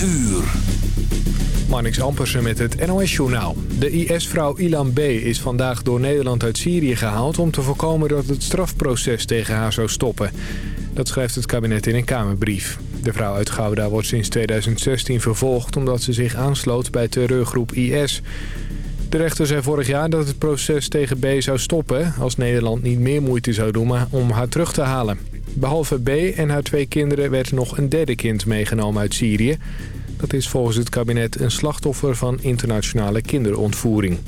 uur. Marnix Ampersen met het NOS-journaal. De IS-vrouw Ilan B. is vandaag door Nederland uit Syrië gehaald... om te voorkomen dat het strafproces tegen haar zou stoppen. Dat schrijft het kabinet in een Kamerbrief. De vrouw uit Gouda wordt sinds 2016 vervolgd... omdat ze zich aansloot bij terreurgroep IS. De rechter zei vorig jaar dat het proces tegen B. zou stoppen... als Nederland niet meer moeite zou doen om haar terug te halen. Behalve B. en haar twee kinderen werd nog een derde kind meegenomen uit Syrië... Dat is volgens het kabinet een slachtoffer van internationale kinderontvoering.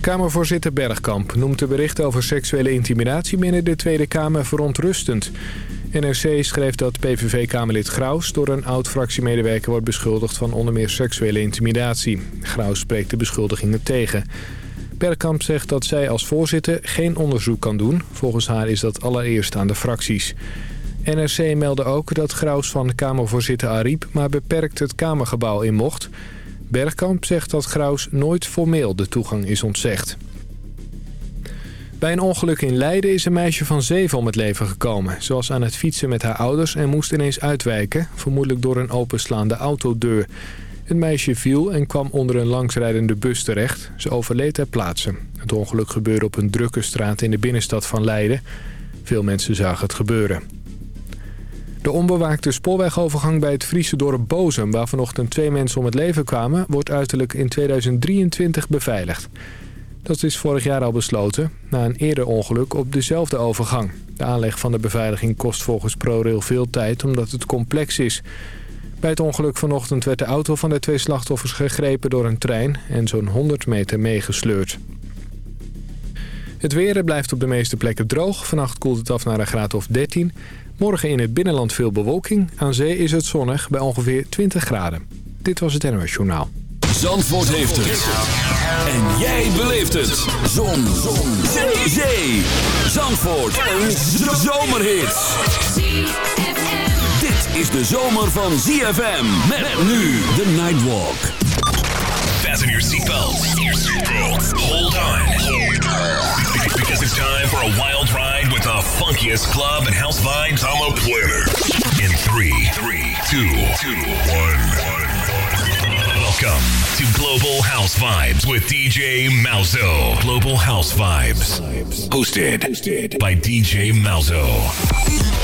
Kamervoorzitter Bergkamp noemt de berichten over seksuele intimidatie binnen de Tweede Kamer verontrustend. NRC schreef dat PVV-Kamerlid Graus door een oud-fractiemedewerker wordt beschuldigd van onder meer seksuele intimidatie. Graus spreekt de beschuldigingen tegen. Bergkamp zegt dat zij als voorzitter geen onderzoek kan doen. Volgens haar is dat allereerst aan de fracties. NRC meldde ook dat Graus van Kamervoorzitter Ariep maar beperkt het Kamergebouw in mocht. Bergkamp zegt dat Graus nooit formeel de toegang is ontzegd. Bij een ongeluk in Leiden is een meisje van zeven om het leven gekomen. Ze was aan het fietsen met haar ouders en moest ineens uitwijken, vermoedelijk door een openslaande autodeur. Het meisje viel en kwam onder een langsrijdende bus terecht. Ze overleed ter plaatse. Het ongeluk gebeurde op een drukke straat in de binnenstad van Leiden. Veel mensen zagen het gebeuren. De onbewaakte spoorwegovergang bij het Friese dorp Bozem... waar vanochtend twee mensen om het leven kwamen... wordt uiterlijk in 2023 beveiligd. Dat is vorig jaar al besloten, na een eerder ongeluk op dezelfde overgang. De aanleg van de beveiliging kost volgens ProRail veel tijd omdat het complex is. Bij het ongeluk vanochtend werd de auto van de twee slachtoffers gegrepen door een trein... en zo'n 100 meter meegesleurd. Het weer blijft op de meeste plekken droog. Vannacht koelt het af naar een graad of 13... Morgen in het binnenland veel bewolking. Aan zee is het zonnig bij ongeveer 20 graden. Dit was het NOS Journaal. Zandvoort heeft het. En jij beleeft het. Zon. Zon. Zee. Zandvoort. Een zomerhit. Is de zomer van ZFM. Met nu de Nightwalk. Fasten your seatbelts. Hold on. Because it's time for a wild ride with the funkiest club and house vibes. I'm a planner. In three, three, two, two, one. Welcome to Global House Vibes with DJ Malzo. Global House Vibes. Hosted, by DJ Malzo.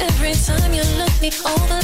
every time you look me. Over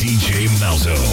DJ Malzo.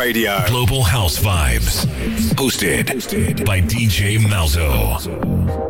Radio. Global House Vibes. Hosted by DJ Malzo.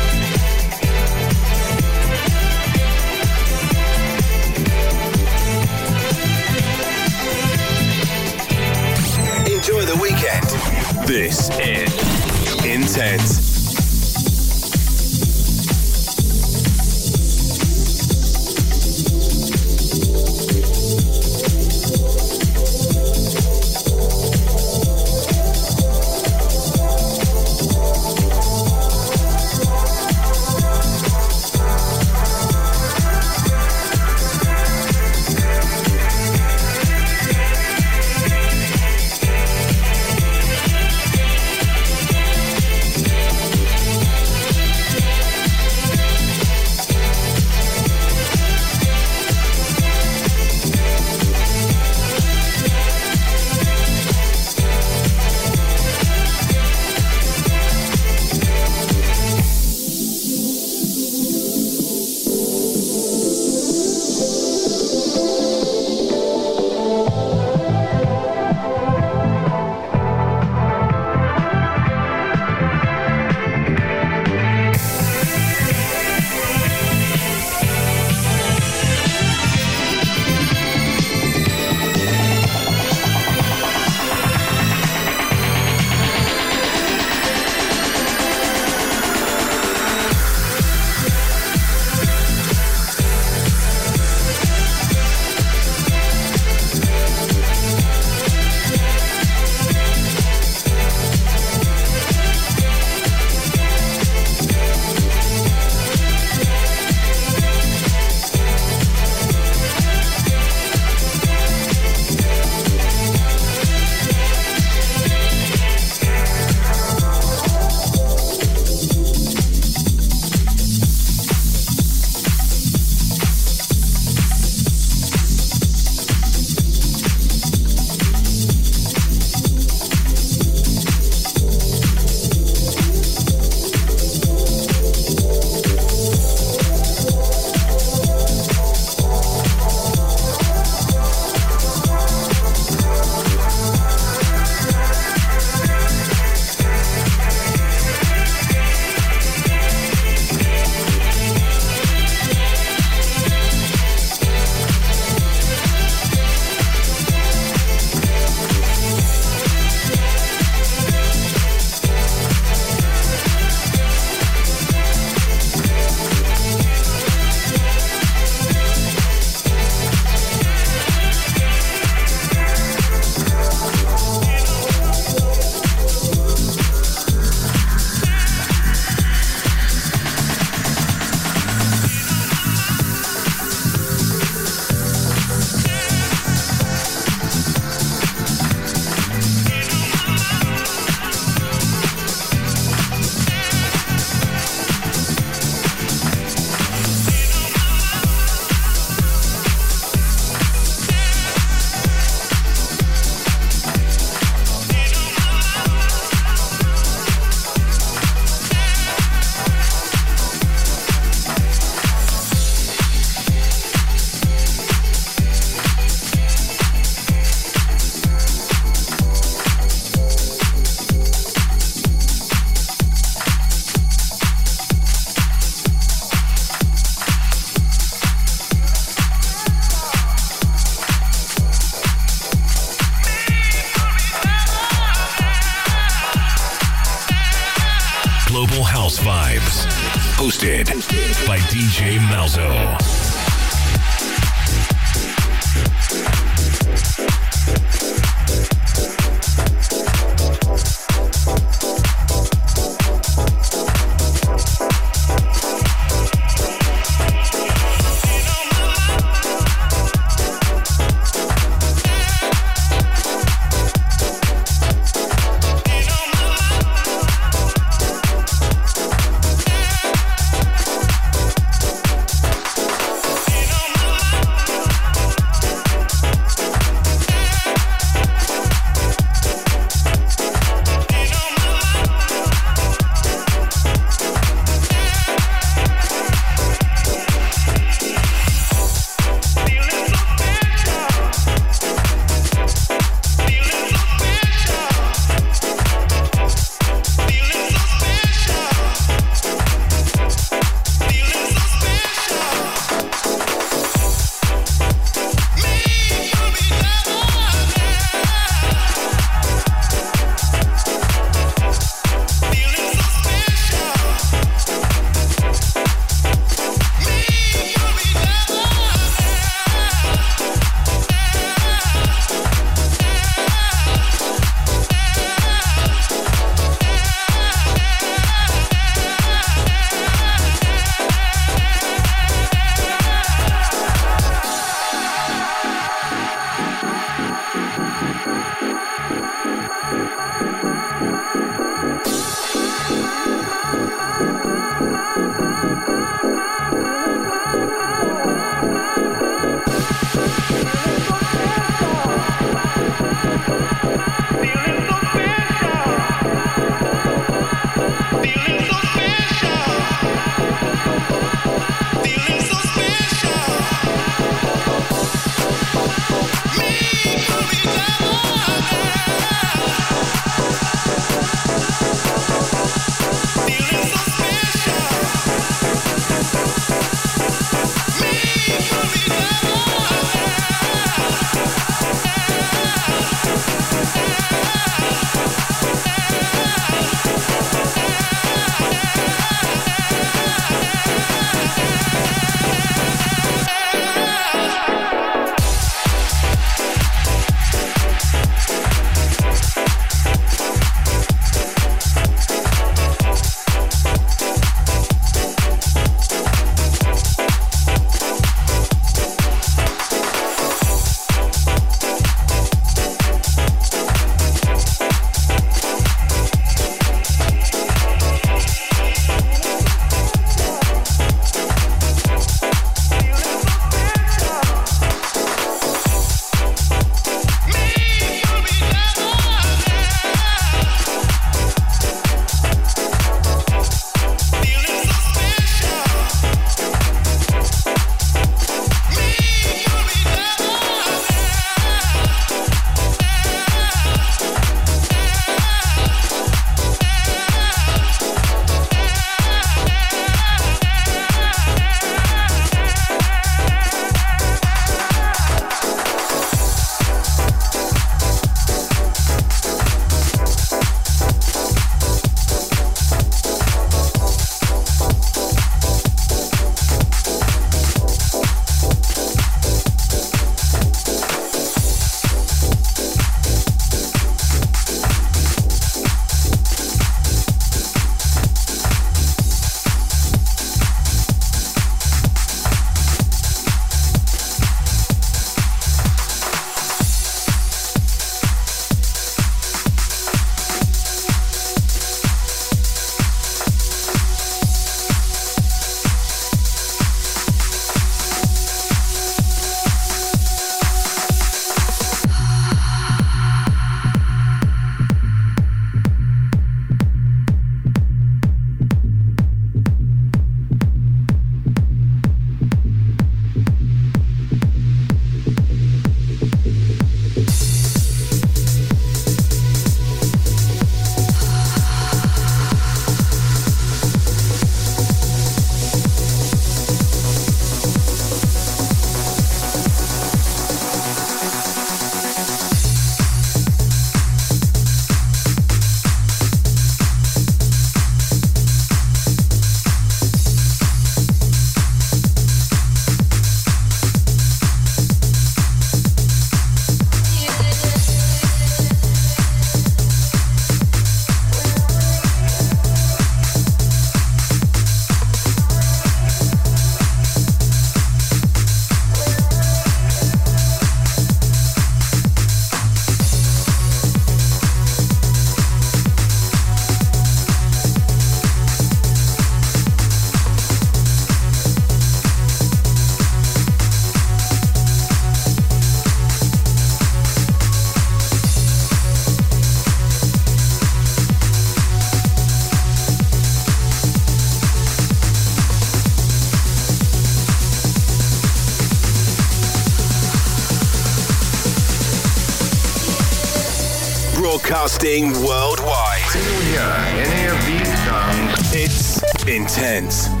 Broadcasting worldwide. Can you hear any of these sounds? It's intense.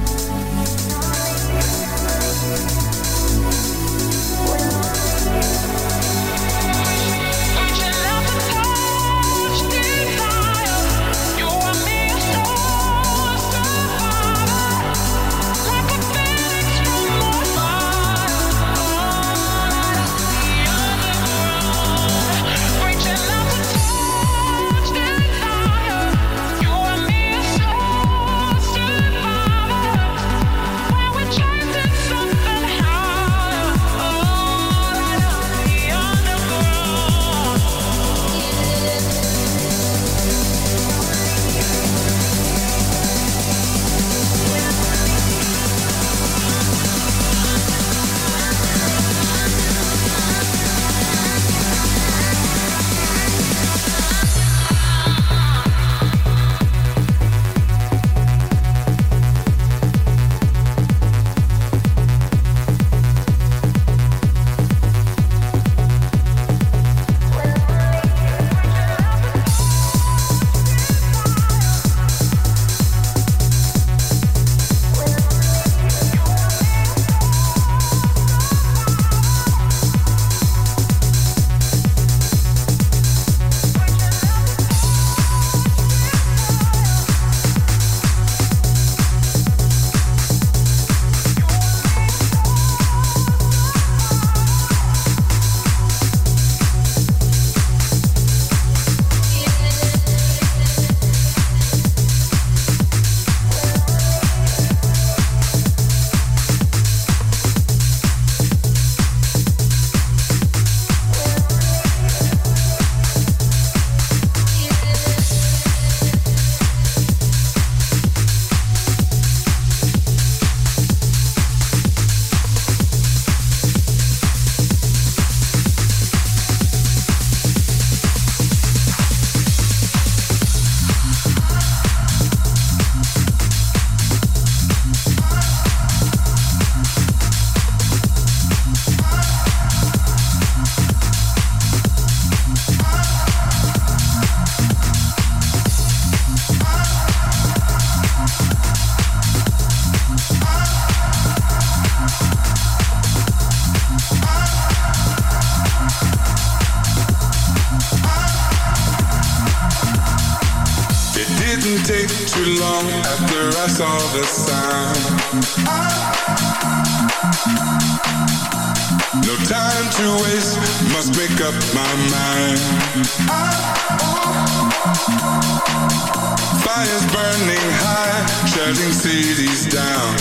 fires burning high, shutting cities down.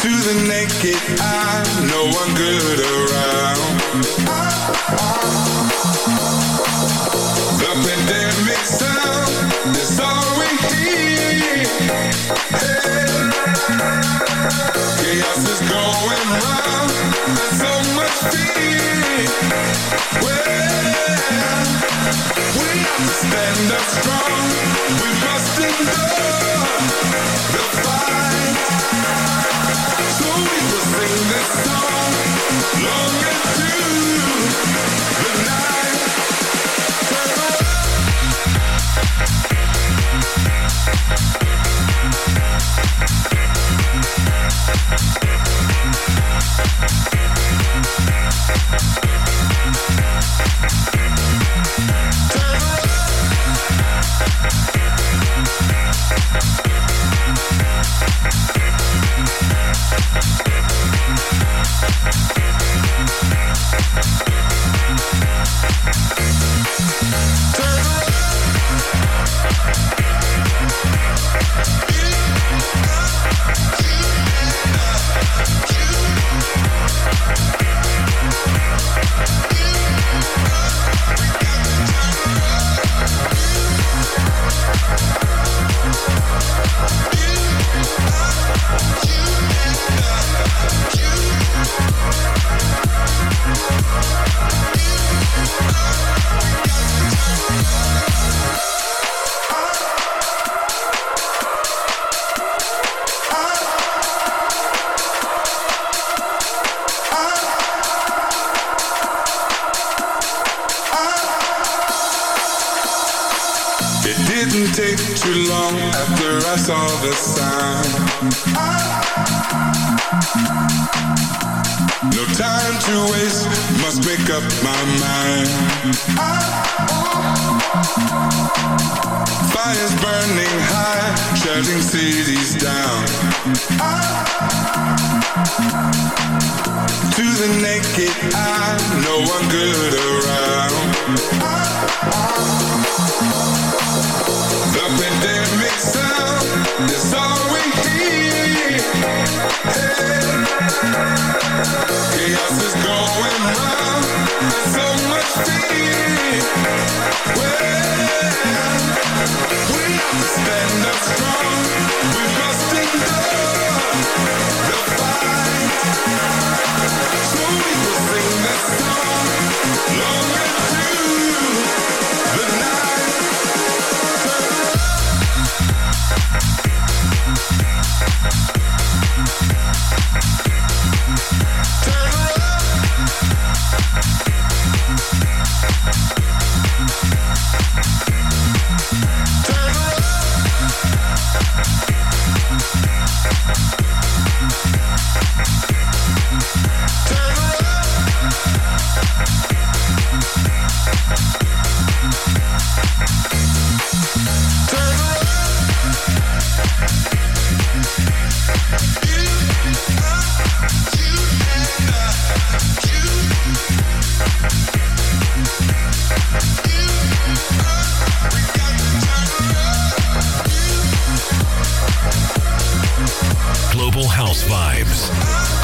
To the naked eye, no one good around. The pandemic sound is all we hear. Hey. Chaos is going round, there's so much fear. Well, we have to stand up strong. We must endure. That's saw the sign. No time to waste, must make up my mind. Fires burning high, shutting cities down. To the naked eye, no one good around. Stand up strong. We must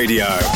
Radio.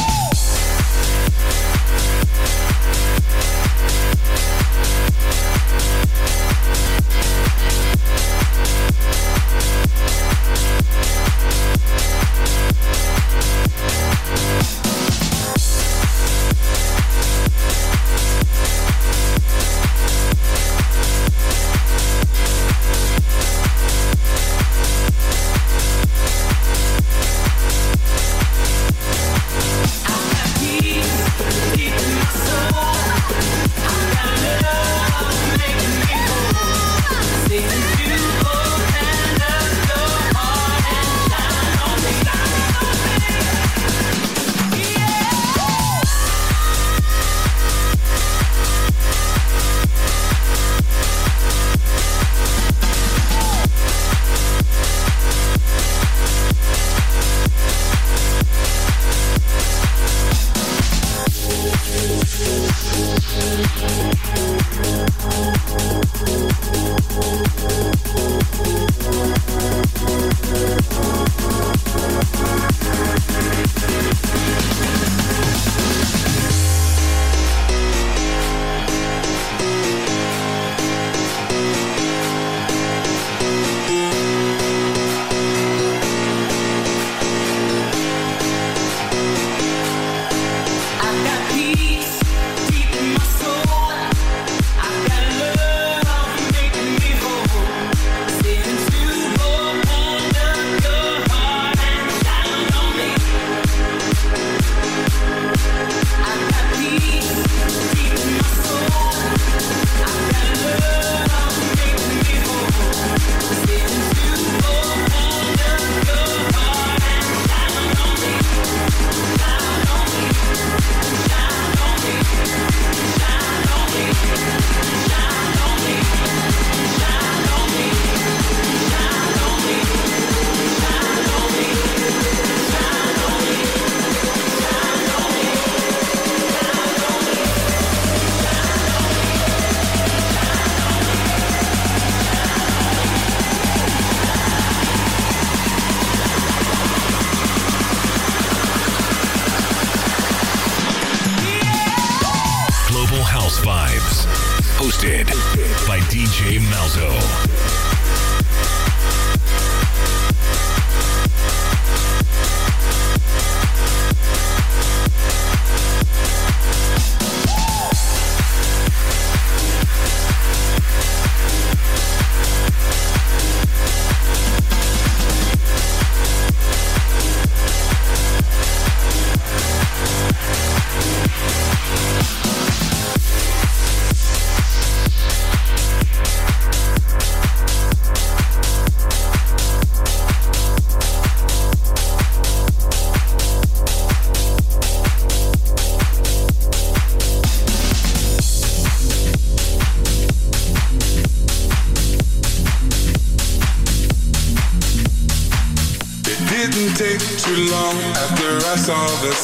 saw the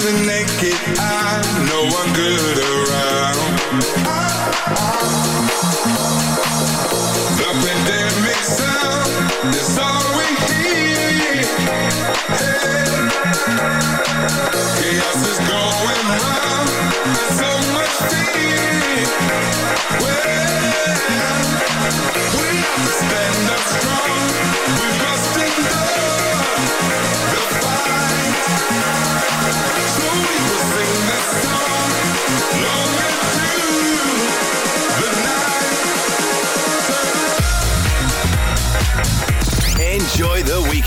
the naked eye, no one good around. The pandemic sound is all we hear. Hey. Chaos is going round, and so much fear. Well, we